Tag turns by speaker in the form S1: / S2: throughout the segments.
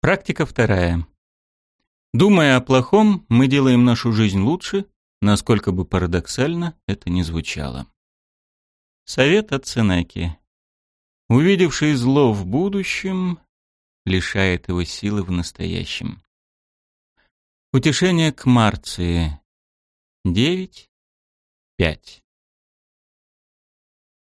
S1: Практика вторая. Думая о плохом, мы делаем нашу жизнь лучше, насколько бы парадоксально это ни звучало. Совет от Сенеки. Увидевший зло в будущем, лишает его силы в настоящем. Утешение к Марции. 9. 5.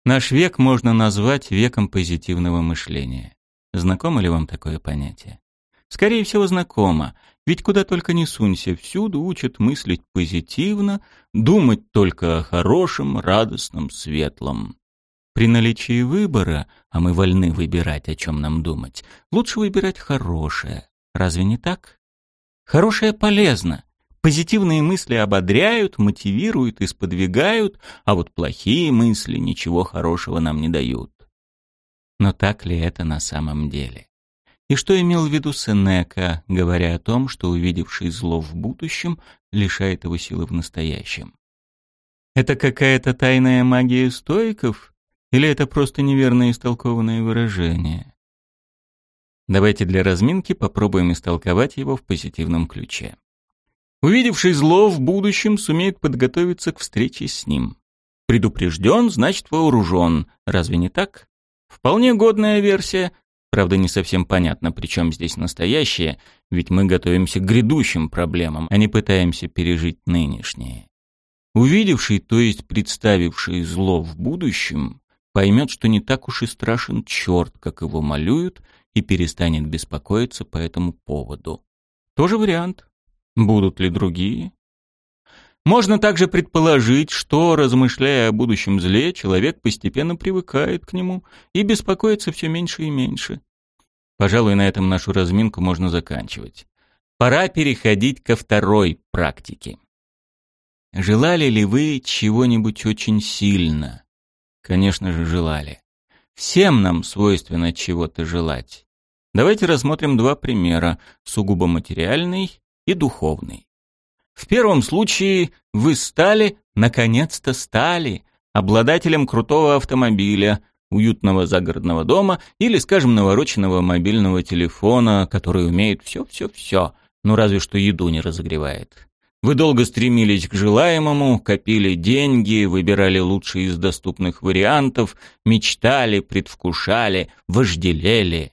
S1: Наш век можно назвать веком позитивного мышления. Знакомо ли вам такое понятие? Скорее всего, знакомо, ведь куда только не сунься, всюду учат мыслить позитивно, думать только о хорошем, радостном, светлом. При наличии выбора, а мы вольны выбирать, о чем нам думать, лучше выбирать хорошее. Разве не так? Хорошее полезно. Позитивные мысли ободряют, мотивируют и сподвигают, а вот плохие мысли ничего хорошего нам не дают. Но так ли это на самом деле? И что имел в виду Сенека, говоря о том, что увидевший зло в будущем лишает его силы в настоящем? Это какая-то тайная магия стоиков? Или это просто неверно истолкованное выражение? Давайте для разминки попробуем истолковать его в позитивном ключе. Увидевший зло в будущем сумеет подготовиться к встрече с ним. Предупрежден, значит вооружен. Разве не так? Вполне годная версия, Правда, не совсем понятно, при чем здесь настоящее, ведь мы готовимся к грядущим проблемам, а не пытаемся пережить нынешнее. Увидевший, то есть представивший зло в будущем, поймет, что не так уж и страшен черт, как его малюют, и перестанет беспокоиться по этому поводу. Тоже вариант. Будут ли другие? Можно также предположить, что, размышляя о будущем зле, человек постепенно привыкает к нему и беспокоится все меньше и меньше. Пожалуй, на этом нашу разминку можно заканчивать. Пора переходить ко второй практике. Желали ли вы чего-нибудь очень сильно? Конечно же, желали. Всем нам свойственно чего-то желать. Давайте рассмотрим два примера, сугубо материальный и духовный. В первом случае вы стали, наконец-то стали, обладателем крутого автомобиля, уютного загородного дома или, скажем, навороченного мобильного телефона, который умеет все-все-все, ну разве что еду не разогревает. Вы долго стремились к желаемому, копили деньги, выбирали лучшие из доступных вариантов, мечтали, предвкушали, вожделели.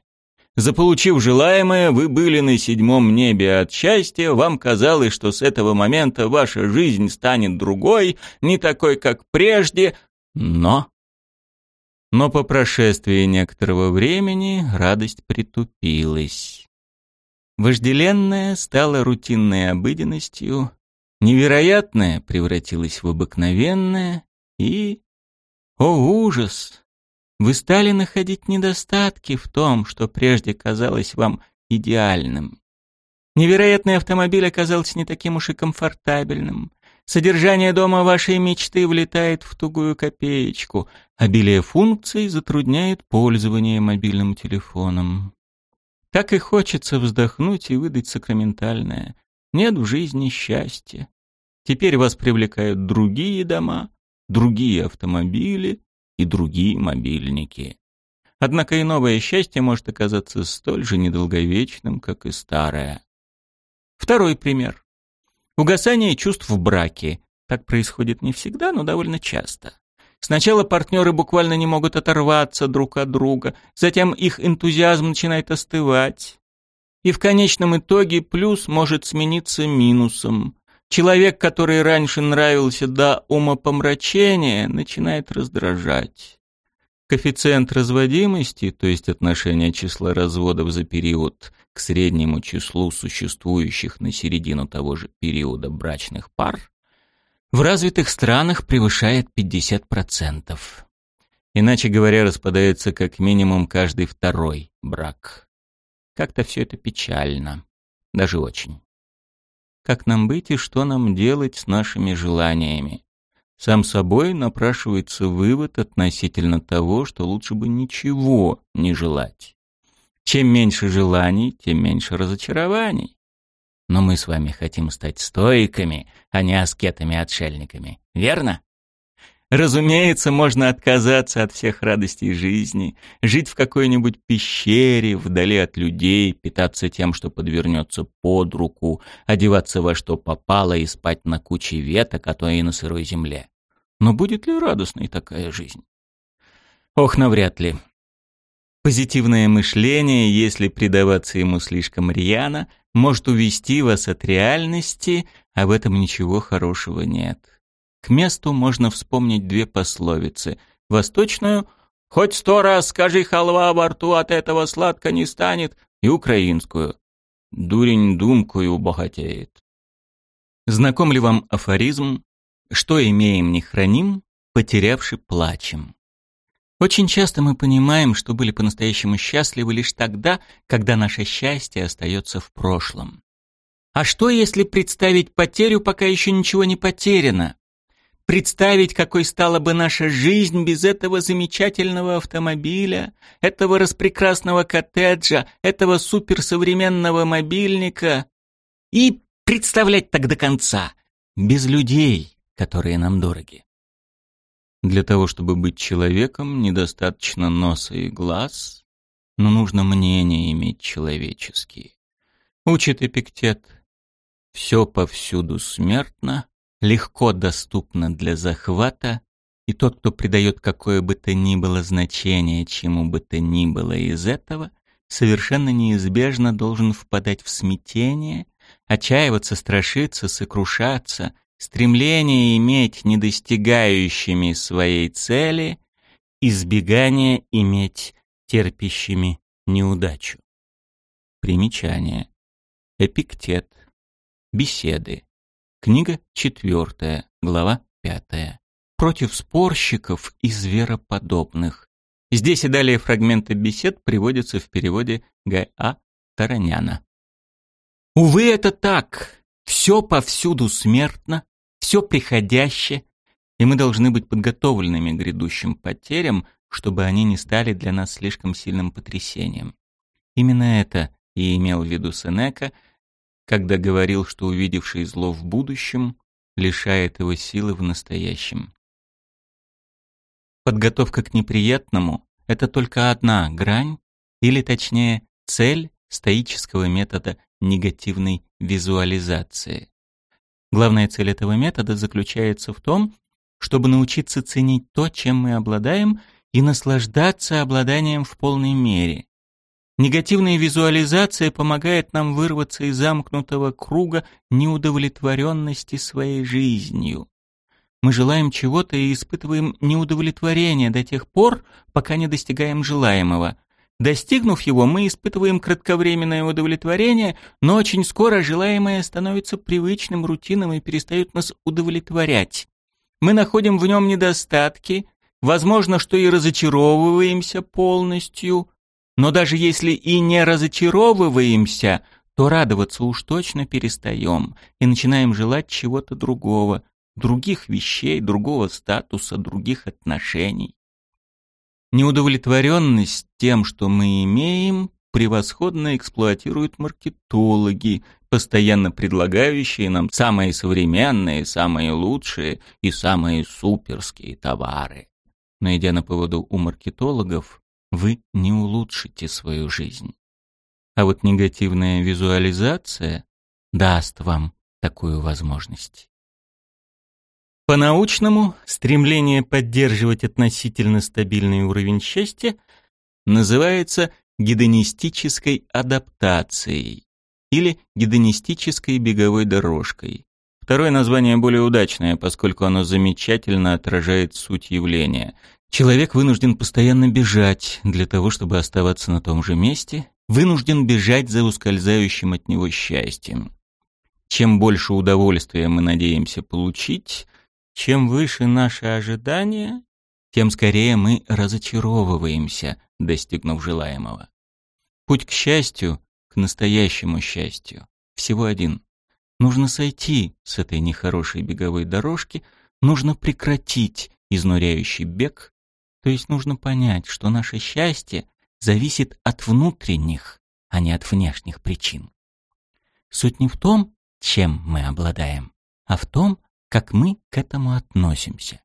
S1: Заполучив желаемое, вы были на седьмом небе от счастья, вам казалось, что с этого момента ваша жизнь станет другой, не такой, как прежде, но... Но по прошествии некоторого времени радость притупилась. Вожделенное стало рутинной обыденностью, невероятное превратилось в обыкновенное и... О, ужас! Вы стали находить недостатки в том, что прежде казалось вам идеальным. Невероятный автомобиль оказался не таким уж и комфортабельным. Содержание дома вашей мечты влетает в тугую копеечку. Обилие функций затрудняет пользование мобильным телефоном. Так и хочется вздохнуть и выдать сакраментальное. Нет в жизни счастья. Теперь вас привлекают другие дома, другие автомобили, и другие мобильники. Однако и новое счастье может оказаться столь же недолговечным, как и старое. Второй пример. Угасание чувств в браке. Так происходит не всегда, но довольно часто. Сначала партнеры буквально не могут оторваться друг от друга, затем их энтузиазм начинает остывать. И в конечном итоге плюс может смениться минусом. Человек, который раньше нравился до умопомрачения, начинает раздражать. Коэффициент разводимости, то есть отношение числа разводов за период к среднему числу существующих на середину того же периода брачных пар, в развитых странах превышает 50%. Иначе говоря, распадается как минимум каждый второй брак. Как-то все это печально. Даже очень как нам быть и что нам делать с нашими желаниями. Сам собой напрашивается вывод относительно того, что лучше бы ничего не желать. Чем меньше желаний, тем меньше разочарований. Но мы с вами хотим стать стоиками, а не аскетами-отшельниками, верно? Разумеется, можно отказаться от всех радостей жизни, жить в какой-нибудь пещере, вдали от людей, питаться тем, что подвернется под руку, одеваться во что попало и спать на куче веток, а то и на сырой земле. Но будет ли радостной такая жизнь? Ох, навряд ли. Позитивное мышление, если предаваться ему слишком рьяно, может увести вас от реальности, а в этом ничего хорошего нет. К месту можно вспомнить две пословицы. Восточную «Хоть сто раз скажи халва во рту, от этого сладко не станет» и украинскую «Дурень думкою богатеет». Знаком ли вам афоризм «Что имеем, не храним, потерявши плачем»? Очень часто мы понимаем, что были по-настоящему счастливы лишь тогда, когда наше счастье остается в прошлом. А что, если представить потерю, пока еще ничего не потеряно? Представить, какой стала бы наша жизнь без этого замечательного автомобиля, этого распрекрасного коттеджа, этого суперсовременного мобильника. И представлять так до конца, без людей, которые нам дороги. Для того, чтобы быть человеком, недостаточно носа и глаз, но нужно мнение иметь человеческие. Учит Эпиктет. Все повсюду смертно, легко доступно для захвата, и тот, кто придает какое бы то ни было значение чему бы то ни было из этого, совершенно неизбежно должен впадать в смятение, отчаиваться, страшиться, сокрушаться, стремление иметь недостигающими своей цели, избегание иметь терпящими неудачу. Примечание. Эпиктет. Беседы. Книга четвертая, глава пятая. Против спорщиков и звероподобных. Здесь и далее фрагменты бесед приводятся в переводе Г.А. Тараняна. Увы, это так. Все повсюду смертно, все приходящее, и мы должны быть подготовленными к грядущим потерям, чтобы они не стали для нас слишком сильным потрясением. Именно это и имел в виду Сенека, когда говорил, что увидевший зло в будущем лишает его силы в настоящем. Подготовка к неприятному — это только одна грань, или точнее цель стоического метода негативной визуализации. Главная цель этого метода заключается в том, чтобы научиться ценить то, чем мы обладаем, и наслаждаться обладанием в полной мере. Негативная визуализация помогает нам вырваться из замкнутого круга неудовлетворенности своей жизнью. Мы желаем чего-то и испытываем неудовлетворение до тех пор, пока не достигаем желаемого. Достигнув его, мы испытываем кратковременное удовлетворение, но очень скоро желаемое становится привычным, рутинным и перестает нас удовлетворять. Мы находим в нем недостатки, возможно, что и разочаровываемся полностью – но даже если и не разочаровываемся, то радоваться уж точно перестаем и начинаем желать чего-то другого, других вещей, другого статуса, других отношений. Неудовлетворенность тем, что мы имеем, превосходно эксплуатируют маркетологи, постоянно предлагающие нам самые современные, самые лучшие и самые суперские товары. Но идя на поводу у маркетологов, вы не улучшите свою жизнь. А вот негативная визуализация даст вам такую возможность. По-научному стремление поддерживать относительно стабильный уровень счастья называется гедонистической адаптацией или гедонистической беговой дорожкой. Второе название более удачное, поскольку оно замечательно отражает суть явления – Человек вынужден постоянно бежать для того, чтобы оставаться на том же месте, вынужден бежать за ускользающим от него счастьем. Чем больше удовольствия мы надеемся получить, чем выше наши ожидания, тем скорее мы разочаровываемся, достигнув желаемого. Путь к счастью, к настоящему счастью, всего один. Нужно сойти с этой нехорошей беговой дорожки, нужно прекратить изнуряющий бег то есть нужно понять, что наше счастье зависит от внутренних, а не от внешних причин. Суть не в том, чем мы обладаем, а в том, как мы к этому относимся.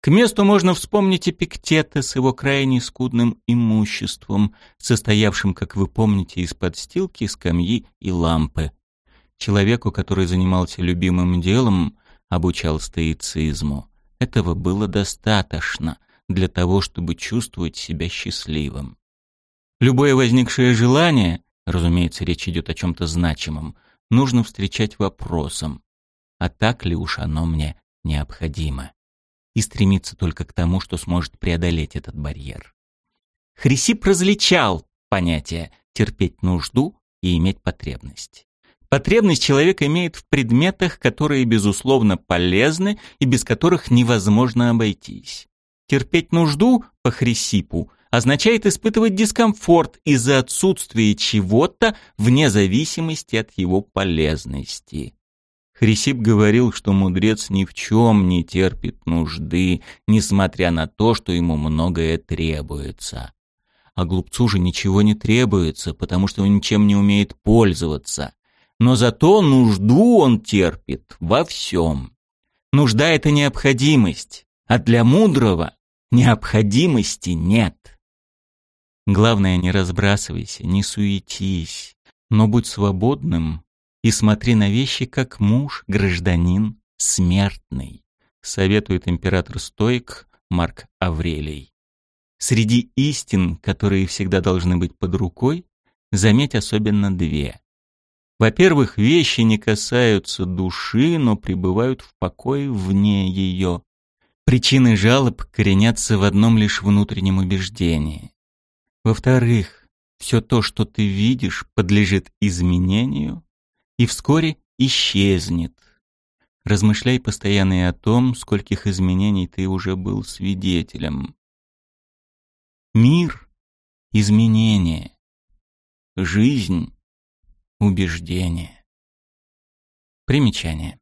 S1: К месту можно вспомнить Эпиктета с его крайне скудным имуществом, состоявшим, как вы помните, из подстилки, скамьи и лампы. Человеку, который занимался любимым делом, обучал стоицизму. Этого было достаточно для того, чтобы чувствовать себя счастливым. Любое возникшее желание, разумеется, речь идет о чем-то значимом, нужно встречать вопросом, а так ли уж оно мне необходимо? И стремиться только к тому, что сможет преодолеть этот барьер. Хрисип различал понятие терпеть нужду и иметь потребность. Потребность человек имеет в предметах, которые, безусловно, полезны и без которых невозможно обойтись. Терпеть нужду по Хрисипу означает испытывать дискомфорт из-за отсутствия чего-то вне зависимости от его полезности. Хрисип говорил, что мудрец ни в чем не терпит нужды, несмотря на то, что ему многое требуется. А глупцу же ничего не требуется, потому что он ничем не умеет пользоваться. Но зато нужду он терпит во всем. Нужда — это необходимость, а для мудрого необходимости нет. Главное, не разбрасывайся, не суетись, но будь свободным и смотри на вещи как муж, гражданин, смертный, советует император-стоик Марк Аврелий. Среди истин, которые всегда должны быть под рукой, заметь особенно две. Во-первых, вещи не касаются души, но пребывают в покое вне ее. Причины жалоб коренятся в одном лишь внутреннем убеждении. Во-вторых, все то, что ты видишь, подлежит изменению и вскоре исчезнет. Размышляй постоянно и о том, скольких изменений ты уже был свидетелем. Мир — изменение. Жизнь — убеждение. Примечание.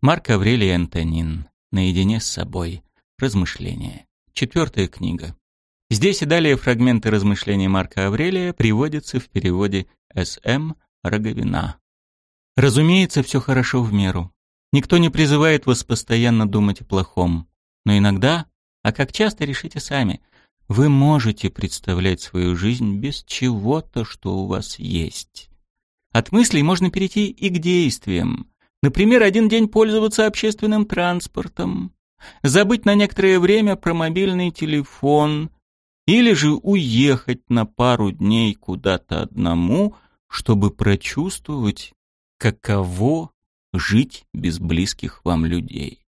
S1: Марк Аврелий Антонин. Наедине с собой. Размышления. Четвертая книга. Здесь и далее фрагменты размышлений Марка Аврелия приводятся в переводе С.М. Роговина. Разумеется, все хорошо в меру. Никто не призывает вас постоянно думать о плохом. Но иногда, а как часто решите сами, вы можете представлять свою жизнь без чего-то, что у вас есть. От мыслей можно перейти и к действиям. Например, один день пользоваться общественным транспортом, забыть на некоторое время про мобильный телефон, или же уехать на пару дней куда-то одному, чтобы прочувствовать, каково жить без близких вам людей.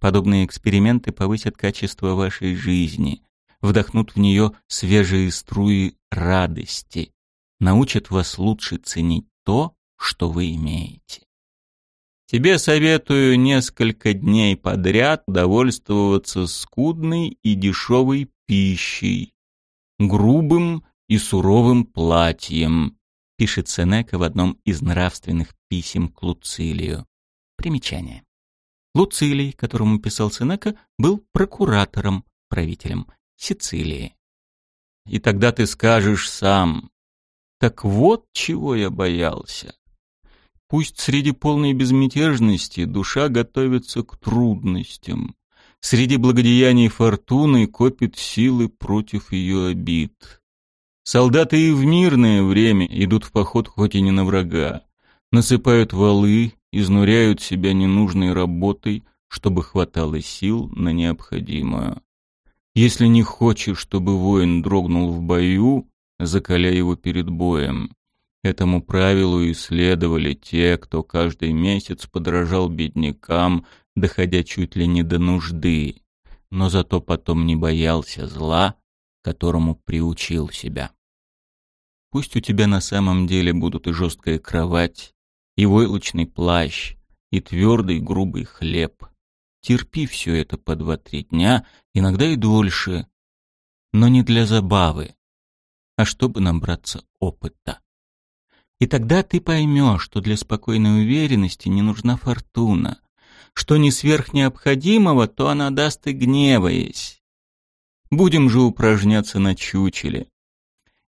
S1: Подобные эксперименты повысят качество вашей жизни, вдохнут в нее свежие струи радости, научат вас лучше ценить то, что вы имеете. Тебе советую несколько дней подряд довольствоваться скудной и дешевой пищей, грубым и суровым платьем, пишет Сенека в одном из нравственных писем к Луцилию. Примечание. Луцилий, которому писал Сенека, был прокуратором, правителем Сицилии. И тогда ты скажешь сам, так вот чего я боялся. Пусть среди полной безмятежности душа готовится к трудностям, среди благодеяний фортуны копит силы против ее обид. Солдаты и в мирное время идут в поход хоть и не на врага, насыпают валы, изнуряют себя ненужной работой, чтобы хватало сил на необходимое. Если не хочешь, чтобы воин дрогнул в бою, закаляй его перед боем. Этому правилу исследовали те, кто каждый месяц подражал беднякам, доходя чуть ли не до нужды, но зато потом не боялся зла, которому приучил себя. Пусть у тебя на самом деле будут и жесткая кровать, и войлочный плащ, и твердый грубый хлеб. Терпи все это по два-три дня, иногда и дольше, но не для забавы, а чтобы набраться опыта. И тогда ты поймешь, что для спокойной уверенности не нужна фортуна, что не сверх необходимого, то она даст и гневаясь. Будем же упражняться на чучеле.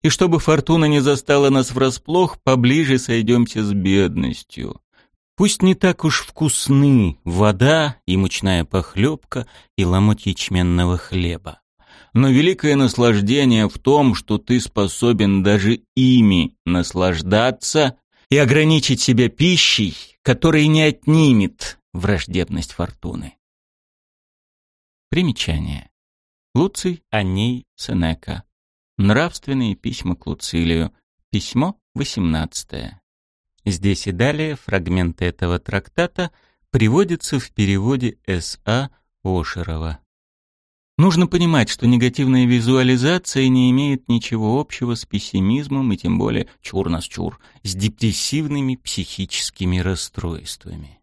S1: И чтобы фортуна не застала нас врасплох, поближе сойдемся с бедностью. Пусть не так уж вкусны вода и мучная похлебка и ломоть ячменного хлеба. Но великое наслаждение в том, что ты способен даже ими наслаждаться и ограничить себя пищей, которая не отнимет враждебность фортуны. Примечание. Луций Аней Сенека. Нравственные письма к Луцилию. Письмо 18. Здесь и далее фрагменты этого трактата приводятся в переводе С.А. Ошерова. Нужно понимать, что негативная визуализация не имеет ничего общего с пессимизмом и тем более, чур нас чур, с депрессивными психическими расстройствами.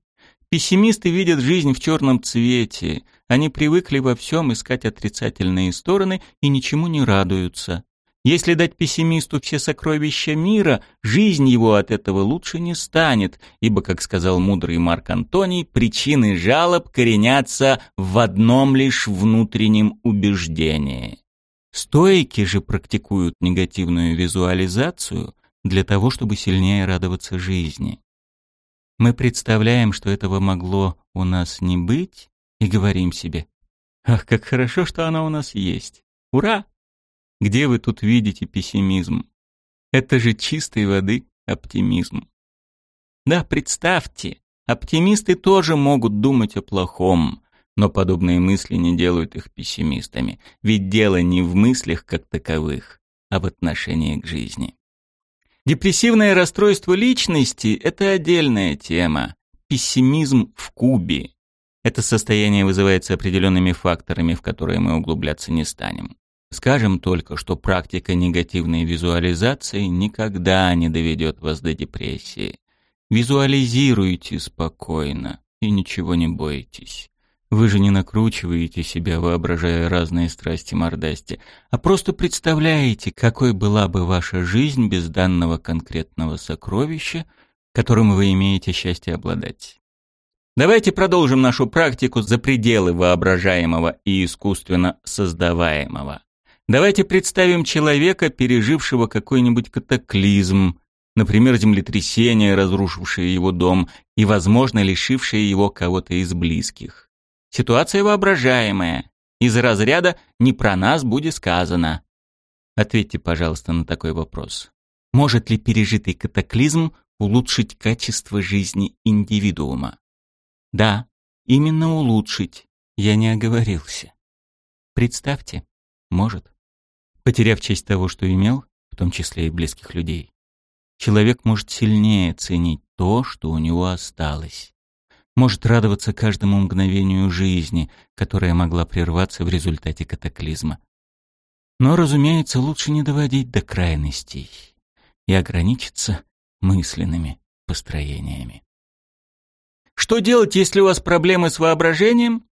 S1: Пессимисты видят жизнь в черном цвете, они привыкли во всем искать отрицательные стороны и ничему не радуются. Если дать пессимисту все сокровища мира, жизнь его от этого лучше не станет, ибо, как сказал мудрый Марк Антоний, причины жалоб коренятся в одном лишь внутреннем убеждении. Стоики же практикуют негативную визуализацию для того, чтобы сильнее радоваться жизни. Мы представляем, что этого могло у нас не быть, и говорим себе, «Ах, как хорошо, что она у нас есть! Ура!» Где вы тут видите пессимизм? Это же чистой воды оптимизм. Да, представьте, оптимисты тоже могут думать о плохом, но подобные мысли не делают их пессимистами, ведь дело не в мыслях как таковых, а в отношении к жизни. Депрессивное расстройство личности – это отдельная тема. Пессимизм в кубе. Это состояние вызывается определенными факторами, в которые мы углубляться не станем. Скажем только, что практика негативной визуализации никогда не доведет вас до депрессии. Визуализируйте спокойно и ничего не бойтесь. Вы же не накручиваете себя, воображая разные страсти мордасти, а просто представляете, какой была бы ваша жизнь без данного конкретного сокровища, которым вы имеете счастье обладать. Давайте продолжим нашу практику за пределы воображаемого и искусственно создаваемого. Давайте представим человека, пережившего какой-нибудь катаклизм, например, землетрясение, разрушившее его дом и, возможно, лишившее его кого-то из близких. Ситуация воображаемая. Из разряда «не про нас будет сказано». Ответьте, пожалуйста, на такой вопрос. Может ли пережитый катаклизм улучшить качество жизни индивидуума? Да, именно улучшить. Я не оговорился. Представьте, может. Потеряв часть того, что имел, в том числе и близких людей, человек может сильнее ценить то, что у него осталось. Может радоваться каждому мгновению жизни, которая могла прерваться в результате катаклизма. Но, разумеется, лучше не доводить до крайностей и ограничиться мысленными построениями. Что делать, если у вас проблемы с воображением?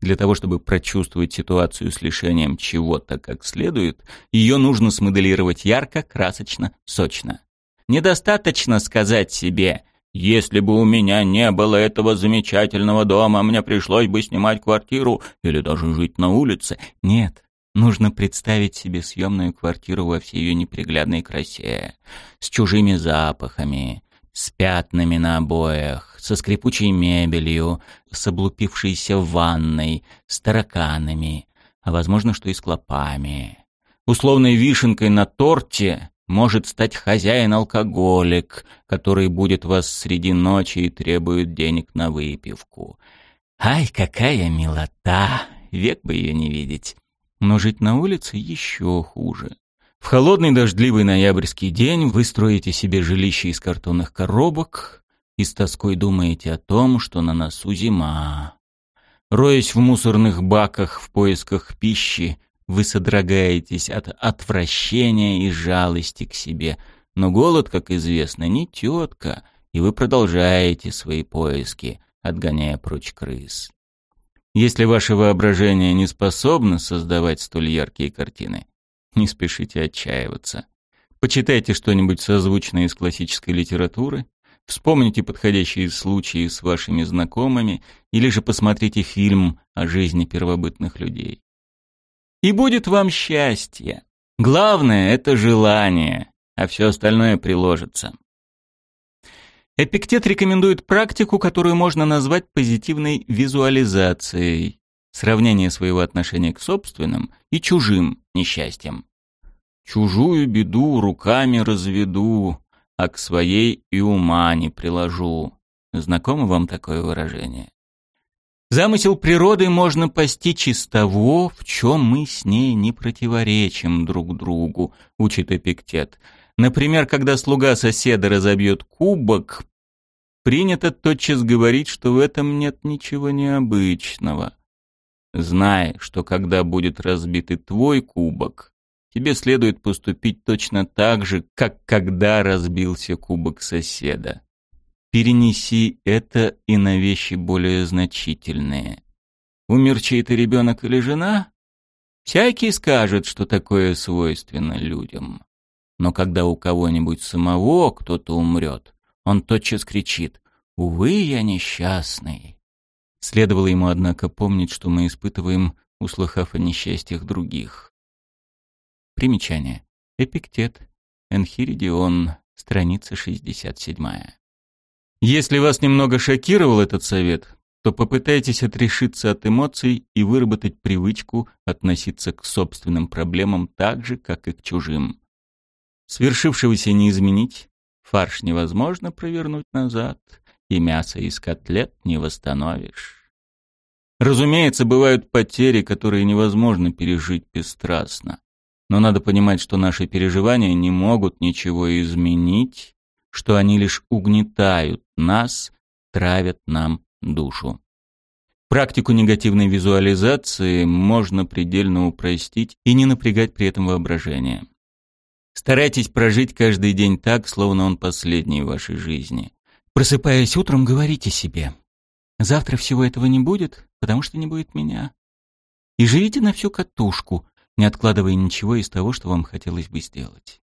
S1: Для того, чтобы прочувствовать ситуацию с лишением чего-то как следует, ее нужно смоделировать ярко, красочно, сочно. Недостаточно сказать себе «Если бы у меня не было этого замечательного дома, мне пришлось бы снимать квартиру или даже жить на улице». Нет, нужно представить себе съемную квартиру во всей ее неприглядной красе, с чужими запахами, с пятнами на обоях, со скрипучей мебелью, с облупившейся ванной, с тараканами, а возможно, что и с клопами. Условной вишенкой на торте может стать хозяин-алкоголик, который будет вас среди ночи и требует денег на выпивку. Ай, какая милота! Век бы ее не видеть. Но жить на улице еще хуже. В холодный дождливый ноябрьский день вы строите себе жилище из картонных коробок и с тоской думаете о том, что на носу зима. Роясь в мусорных баках в поисках пищи, вы содрогаетесь от отвращения и жалости к себе. Но голод, как известно, не тетка, и вы продолжаете свои поиски, отгоняя прочь крыс. Если ваше воображение не способно создавать столь яркие картины, не спешите отчаиваться. Почитайте что-нибудь созвучное из классической литературы, вспомните подходящие случаи с вашими знакомыми или же посмотрите фильм о жизни первобытных людей. И будет вам счастье. Главное — это желание, а все остальное приложится. Эпиктет рекомендует практику, которую можно назвать позитивной визуализацией, сравнение своего отношения к собственным и чужим несчастьям. Чужую беду руками разведу, а к своей и ума не приложу. Знакомо вам такое выражение? Замысел природы можно постичь из того, в чем мы с ней не противоречим друг другу, учит Эпиктет. Например, когда слуга соседа разобьет кубок, принято тотчас говорить, что в этом нет ничего необычного. Знай, что когда будет разбит и твой кубок, тебе следует поступить точно так же, как когда разбился кубок соседа. Перенеси это и на вещи более значительные. Умер чей-то ребенок или жена? Всякий скажет, что такое свойственно людям. Но когда у кого-нибудь самого кто-то умрет, он тотчас кричит «Увы, я несчастный». Следовало ему, однако, помнить, что мы испытываем, услыхав о несчастьях других. Примечание. Эпиктет. Энхиридион. Страница 67. Если вас немного шокировал этот совет, то попытайтесь отрешиться от эмоций и выработать привычку относиться к собственным проблемам так же, как и к чужим. Свершившегося не изменить, фарш невозможно провернуть назад, и мясо из котлет не восстановишь. Разумеется, бывают потери, которые невозможно пережить бесстрастно. Но надо понимать, что наши переживания не могут ничего изменить, что они лишь угнетают нас, травят нам душу. Практику негативной визуализации можно предельно упростить и не напрягать при этом воображение. Старайтесь прожить каждый день так, словно он последний в вашей жизни. Просыпаясь утром, говорите себе «Завтра всего этого не будет, потому что не будет меня». И живите на всю катушку, не откладывая ничего из того, что вам хотелось бы сделать.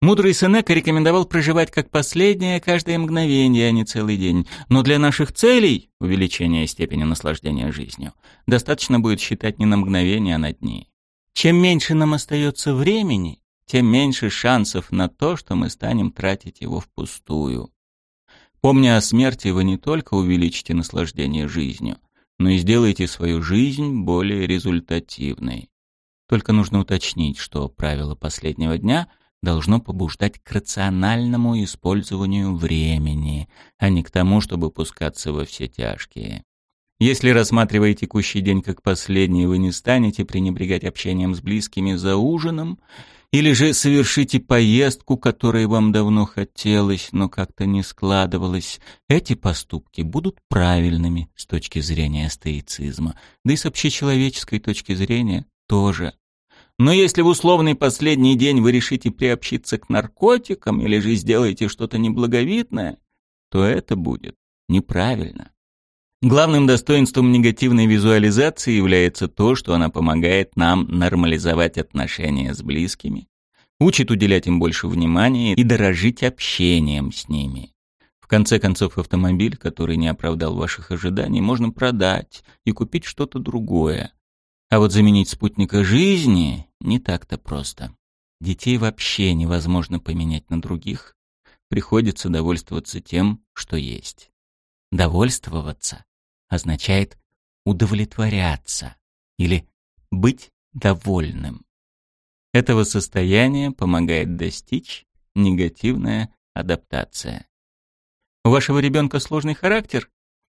S1: Мудрый Сенека рекомендовал проживать как последнее каждое мгновение, а не целый день. Но для наших целей, увеличения степени наслаждения жизнью, достаточно будет считать не на мгновение, а на дни. Чем меньше нам остается времени, тем меньше шансов на то, что мы станем тратить его впустую. Помня о смерти, вы не только увеличите наслаждение жизнью, но и сделаете свою жизнь более результативной. Только нужно уточнить, что правило последнего дня — должно побуждать к рациональному использованию времени, а не к тому, чтобы пускаться во все тяжкие. Если рассматривая текущий день как последний, вы не станете пренебрегать общением с близкими за ужином, или же совершите поездку, которой вам давно хотелось, но как-то не складывалось, эти поступки будут правильными с точки зрения стоицизма, да и с общечеловеческой точки зрения тоже. Но если в условный последний день вы решите приобщиться к наркотикам или же сделаете что-то неблаговидное, то это будет неправильно. Главным достоинством негативной визуализации является то, что она помогает нам нормализовать отношения с близкими, учит уделять им больше внимания и дорожить общением с ними. В конце концов, автомобиль, который не оправдал ваших ожиданий, можно продать и купить что-то другое. А вот заменить спутника жизни не так-то просто. Детей вообще невозможно поменять на других. Приходится довольствоваться тем, что есть. Довольствоваться означает удовлетворяться или быть довольным. Этого состояния помогает достичь негативная адаптация. У вашего ребенка сложный характер?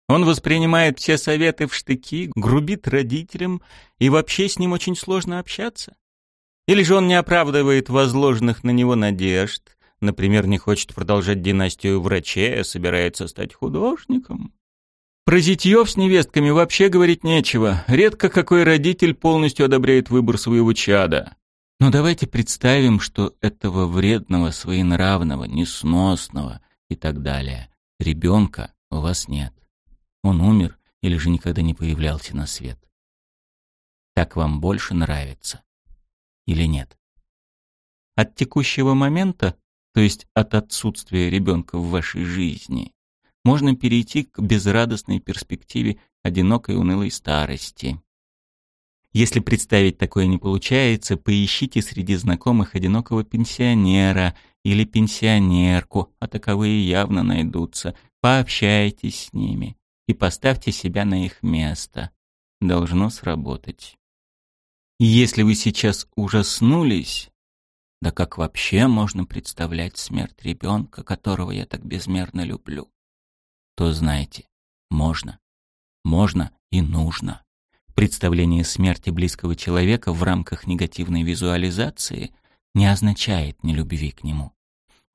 S1: Он воспринимает все советы в штыки, грубит родителям, и вообще с ним очень сложно общаться? Или же он не оправдывает возложенных на него надежд, например, не хочет продолжать династию врачей, а собирается стать художником? Про зятьев с невестками вообще говорить нечего. Редко какой родитель полностью одобряет выбор своего чада. Но давайте представим, что этого вредного, своенравного, несносного и так далее ребенка у вас нет. Он умер или же никогда не появлялся на свет. Так вам больше нравится или нет. От текущего момента, то есть от отсутствия ребенка в вашей жизни, можно перейти к безрадостной перспективе одинокой унылой старости. Если представить такое не получается, поищите среди знакомых одинокого пенсионера или пенсионерку, а таковые явно найдутся. Пообщайтесь с ними и поставьте себя на их место. Должно сработать. И если вы сейчас ужаснулись, да как вообще можно представлять смерть ребенка, которого я так безмерно люблю, то знайте, можно, можно и нужно. Представление смерти близкого человека в рамках негативной визуализации не означает нелюбви к нему.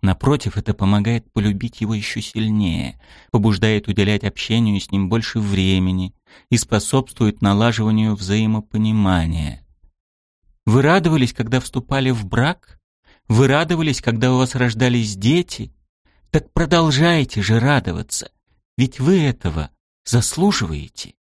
S1: Напротив, это помогает полюбить его еще сильнее, побуждает уделять общению с ним больше времени и способствует налаживанию взаимопонимания. Вы радовались, когда вступали в брак? Вы радовались, когда у вас рождались дети? Так продолжайте же радоваться, ведь вы этого заслуживаете.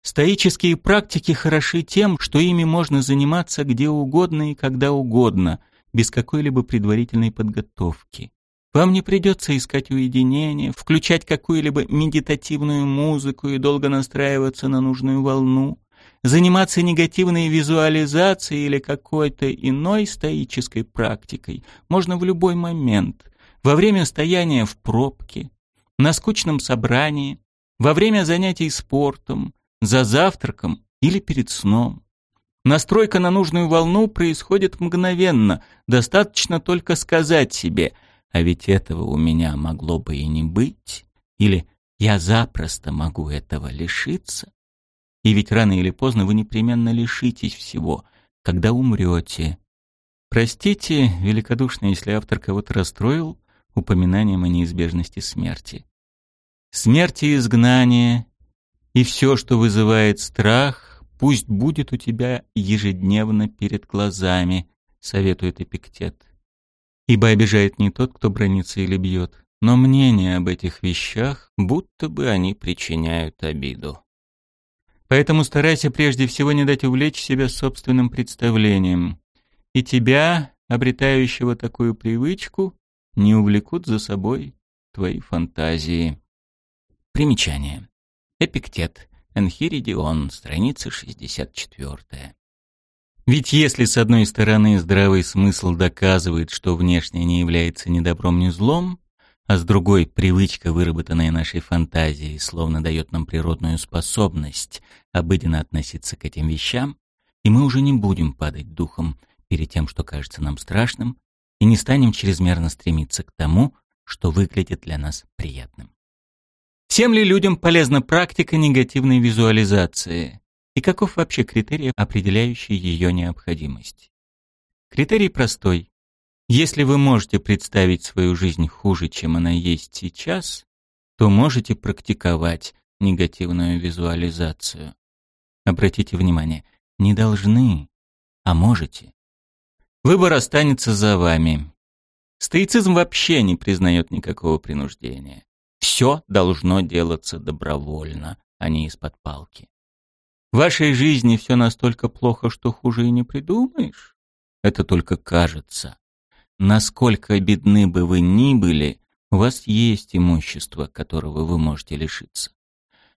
S1: Стоические практики хороши тем, что ими можно заниматься где угодно и когда угодно – без какой-либо предварительной подготовки. Вам не придется искать уединение, включать какую-либо медитативную музыку и долго настраиваться на нужную волну, заниматься негативной визуализацией или какой-то иной стоической практикой можно в любой момент, во время стояния в пробке, на скучном собрании, во время занятий спортом, за завтраком или перед сном. Настройка на нужную волну происходит мгновенно, достаточно только сказать себе «а ведь этого у меня могло бы и не быть» или «я запросто могу этого лишиться». И ведь рано или поздно вы непременно лишитесь всего, когда умрете. Простите, великодушно, если автор кого-то расстроил упоминанием о неизбежности смерти. Смерть и изгнание, и все, что вызывает страх, Пусть будет у тебя ежедневно перед глазами, советует Эпиктет. Ибо обижает не тот, кто бронится или бьет, но мнение об этих вещах, будто бы они причиняют обиду. Поэтому старайся прежде всего не дать увлечь себя собственным представлением. И тебя, обретающего такую привычку, не увлекут за собой твои фантазии. Примечание. Эпиктет. Энхиридион, страница 64. Ведь если с одной стороны здравый смысл доказывает, что внешнее не является ни добром, ни злом, а с другой привычка, выработанная нашей фантазией, словно дает нам природную способность обыденно относиться к этим вещам, и мы уже не будем падать духом перед тем, что кажется нам страшным, и не станем чрезмерно стремиться к тому, что выглядит для нас приятным. Всем ли людям полезна практика негативной визуализации? И каков вообще критерий, определяющий ее необходимость? Критерий простой. Если вы можете представить свою жизнь хуже, чем она есть сейчас, то можете практиковать негативную визуализацию. Обратите внимание, не должны, а можете. Выбор останется за вами. Стоицизм вообще не признает никакого принуждения. Все должно делаться добровольно, а не из-под палки. В вашей жизни все настолько плохо, что хуже и не придумаешь. Это только кажется. Насколько бедны бы вы ни были, у вас есть имущество, которого вы можете лишиться.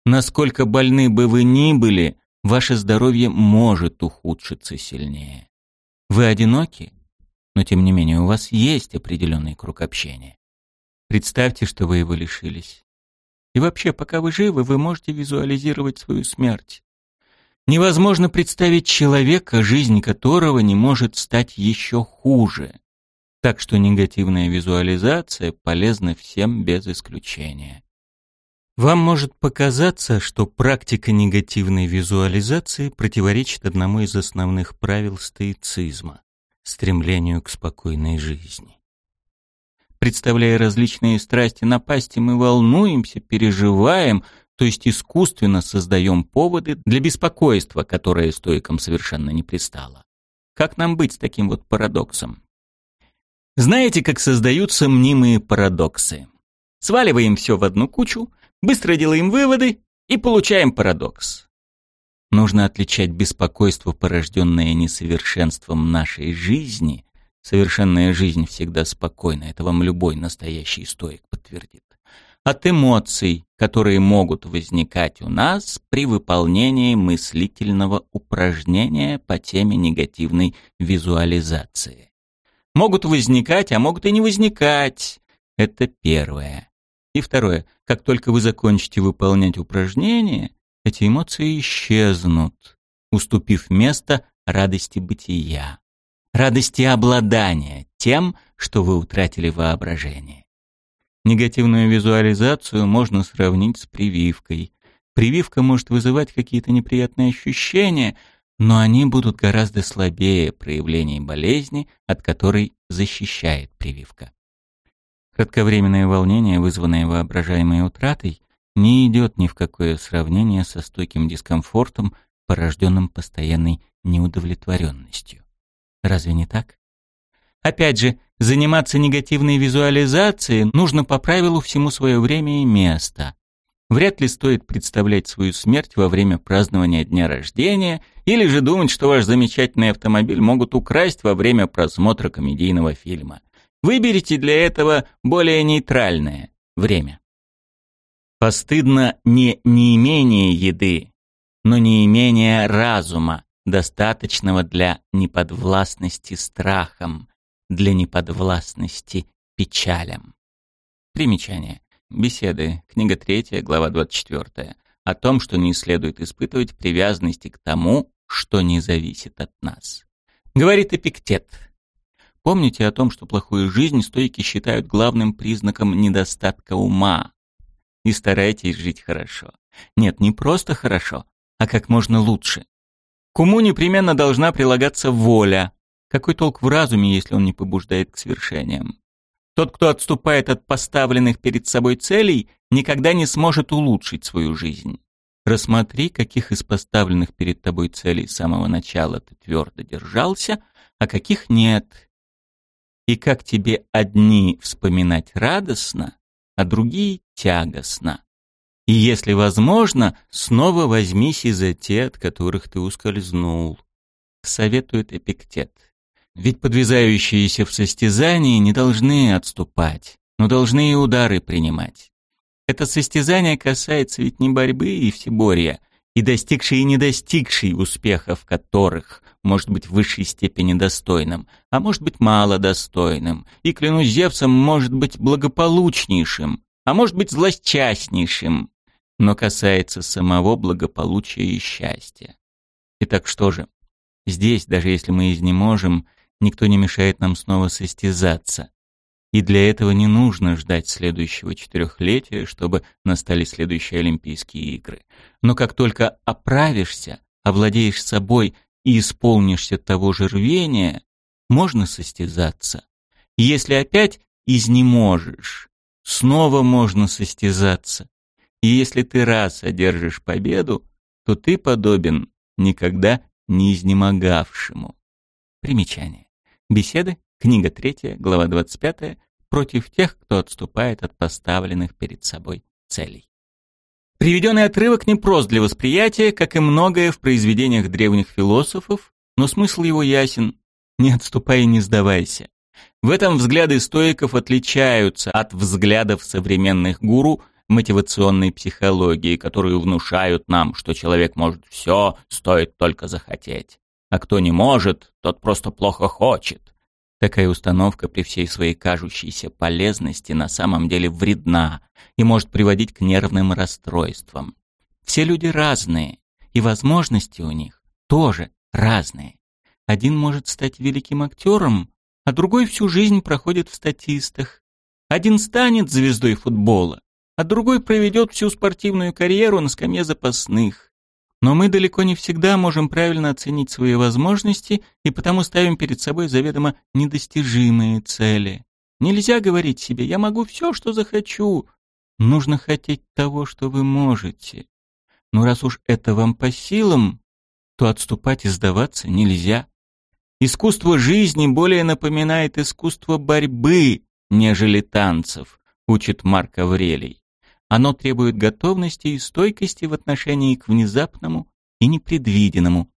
S1: Насколько больны бы вы ни были, ваше здоровье может ухудшиться сильнее. Вы одиноки, но тем не менее у вас есть определенный круг общения. Представьте, что вы его лишились. И вообще, пока вы живы, вы можете визуализировать свою смерть. Невозможно представить человека, жизнь которого не может стать еще хуже. Так что негативная визуализация полезна всем без исключения. Вам может показаться, что практика негативной визуализации противоречит одному из основных правил стоицизма – стремлению к спокойной жизни. Представляя различные страсти напасти, мы волнуемся, переживаем, то есть искусственно создаем поводы для беспокойства, которое стоикам совершенно не пристало. Как нам быть с таким вот парадоксом? Знаете, как создаются мнимые парадоксы? Сваливаем все в одну кучу, быстро делаем выводы и получаем парадокс. Нужно отличать беспокойство, порожденное несовершенством нашей жизни, Совершенная жизнь всегда спокойна, это вам любой настоящий стоик подтвердит. От эмоций, которые могут возникать у нас при выполнении мыслительного упражнения по теме негативной визуализации. Могут возникать, а могут и не возникать. Это первое. И второе. Как только вы закончите выполнять упражнение, эти эмоции исчезнут, уступив место радости бытия, радости обладания тем, что вы утратили воображение. Негативную визуализацию можно сравнить с прививкой. Прививка может вызывать какие-то неприятные ощущения, но они будут гораздо слабее проявлений болезни, от которой защищает прививка. Кратковременное волнение, вызванное воображаемой утратой, не идет ни в какое сравнение со стойким дискомфортом, порожденным постоянной неудовлетворенностью. Разве не так? Опять же, заниматься негативной визуализацией нужно по правилу всему свое время и место. Вряд ли стоит представлять свою смерть во время празднования дня рождения или же думать, что ваш замечательный автомобиль могут украсть во время просмотра комедийного фильма. Выберите для этого более нейтральное время. Постыдно не неимение еды, но неимение разума, достаточного для неподвластности страхам, для неподвластности печалям. Примечание. Беседы. Книга 3, глава 24. О том, что не следует испытывать привязанности к тому, что не зависит от нас. Говорит Эпиктет. Помните о том, что плохую жизнь стойки считают главным признаком недостатка ума. И старайтесь жить хорошо. Нет, не просто хорошо, а как можно лучше. К уму непременно должна прилагаться воля, какой толк в разуме, если он не побуждает к свершениям? Тот, кто отступает от поставленных перед собой целей, никогда не сможет улучшить свою жизнь. Рассмотри, каких из поставленных перед тобой целей с самого начала ты твердо держался, а каких нет. И как тебе одни вспоминать радостно, а другие тягостно. И если возможно, снова возьмись и за те, от которых ты ускользнул. Советует Эпиктет. Ведь подвязающиеся в состязании не должны отступать, но должны и удары принимать. Это состязание касается ведь не борьбы и всеборья, и достигший и не достигший успехов которых может быть в высшей степени достойным, а может быть мало достойным, и, клянусь Зевсом, может быть благополучнейшим, а может быть злосчастнейшим, но касается самого благополучия и счастья. Итак, что же? Здесь, даже если мы изнеможем, никто не мешает нам снова состязаться. И для этого не нужно ждать следующего четырехлетия, чтобы настали следующие Олимпийские игры. Но как только оправишься, овладеешь собой и исполнишься того же рвения, можно состязаться. Если опять изнеможешь, снова можно состязаться. И если ты раз одержишь победу, то ты подобен никогда не изнемогавшему. Примечание. Беседы, книга 3, глава 25, против тех, кто отступает от поставленных перед собой целей. Приведенный отрывок не прост для восприятия, как и многое в произведениях древних философов, но смысл его ясен. Не отступай и не сдавайся. В этом взгляды стоиков отличаются от взглядов современных гуру мотивационной психологии, которые внушают нам, что человек может все, стоит только захотеть а кто не может, тот просто плохо хочет. Такая установка при всей своей кажущейся полезности на самом деле вредна и может приводить к нервным расстройствам. Все люди разные, и возможности у них тоже разные. Один может стать великим актером, а другой всю жизнь проходит в статистах. Один станет звездой футбола, а другой проведет всю спортивную карьеру на скамье запасных. Но мы далеко не всегда можем правильно оценить свои возможности и потому ставим перед собой заведомо недостижимые цели. Нельзя говорить себе «я могу все, что захочу». Нужно хотеть того, что вы можете. Но раз уж это вам по силам, то отступать и сдаваться нельзя. Искусство жизни более напоминает искусство борьбы, нежели танцев, учит Марк Аврелий. Оно требует готовности и стойкости в отношении к внезапному и непредвиденному.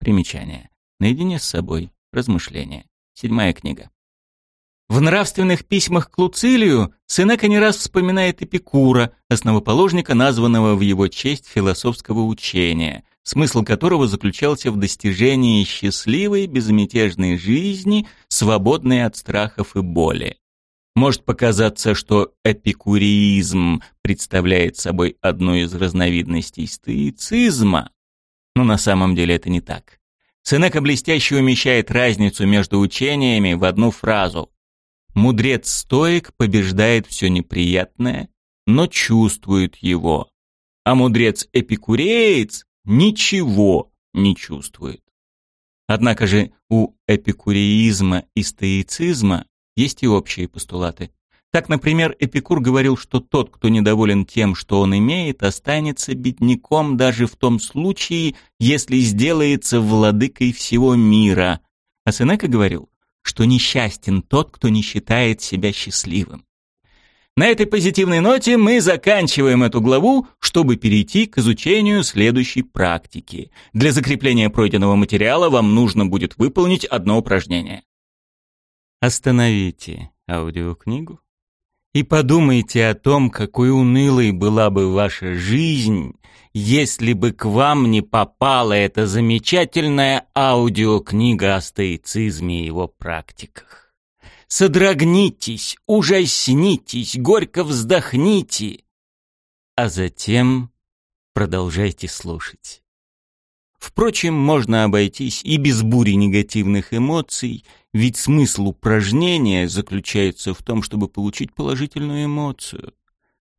S1: Примечание. Наедине с собой. Размышления. Седьмая книга. В нравственных письмах к Луцилию Сенека не раз вспоминает Эпикура, основоположника названного в его честь философского учения, смысл которого заключался в достижении счастливой, безмятежной жизни, свободной от страхов и боли. Может показаться, что эпикуризм представляет собой одну из разновидностей стоицизма, но на самом деле это не так. Сенека блестяще умещает разницу между учениями в одну фразу. Мудрец-стоик побеждает все неприятное, но чувствует его, а мудрец-эпикуреец ничего не чувствует. Однако же у эпикуреизма и стоицизма есть и общие постулаты. Так, например, Эпикур говорил, что тот, кто недоволен тем, что он имеет, останется бедняком даже в том случае, если сделается владыкой всего мира. А Сенека говорил, что несчастен тот, кто не считает себя счастливым. На этой позитивной ноте мы заканчиваем эту главу, чтобы перейти к изучению следующей практики. Для закрепления пройденного материала вам нужно будет выполнить одно упражнение. Остановите аудиокнигу и подумайте о том, какой унылой была бы ваша жизнь, если бы к вам не попала эта замечательная аудиокнига о стоицизме и его практиках. Содрогнитесь, ужаснитесь, горько вздохните, а затем продолжайте слушать. Впрочем, можно обойтись и без бури негативных эмоций, ведь смысл упражнения заключается в том, чтобы получить положительную эмоцию.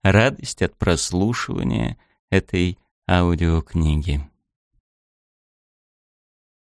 S1: Радость от прослушивания этой аудиокниги.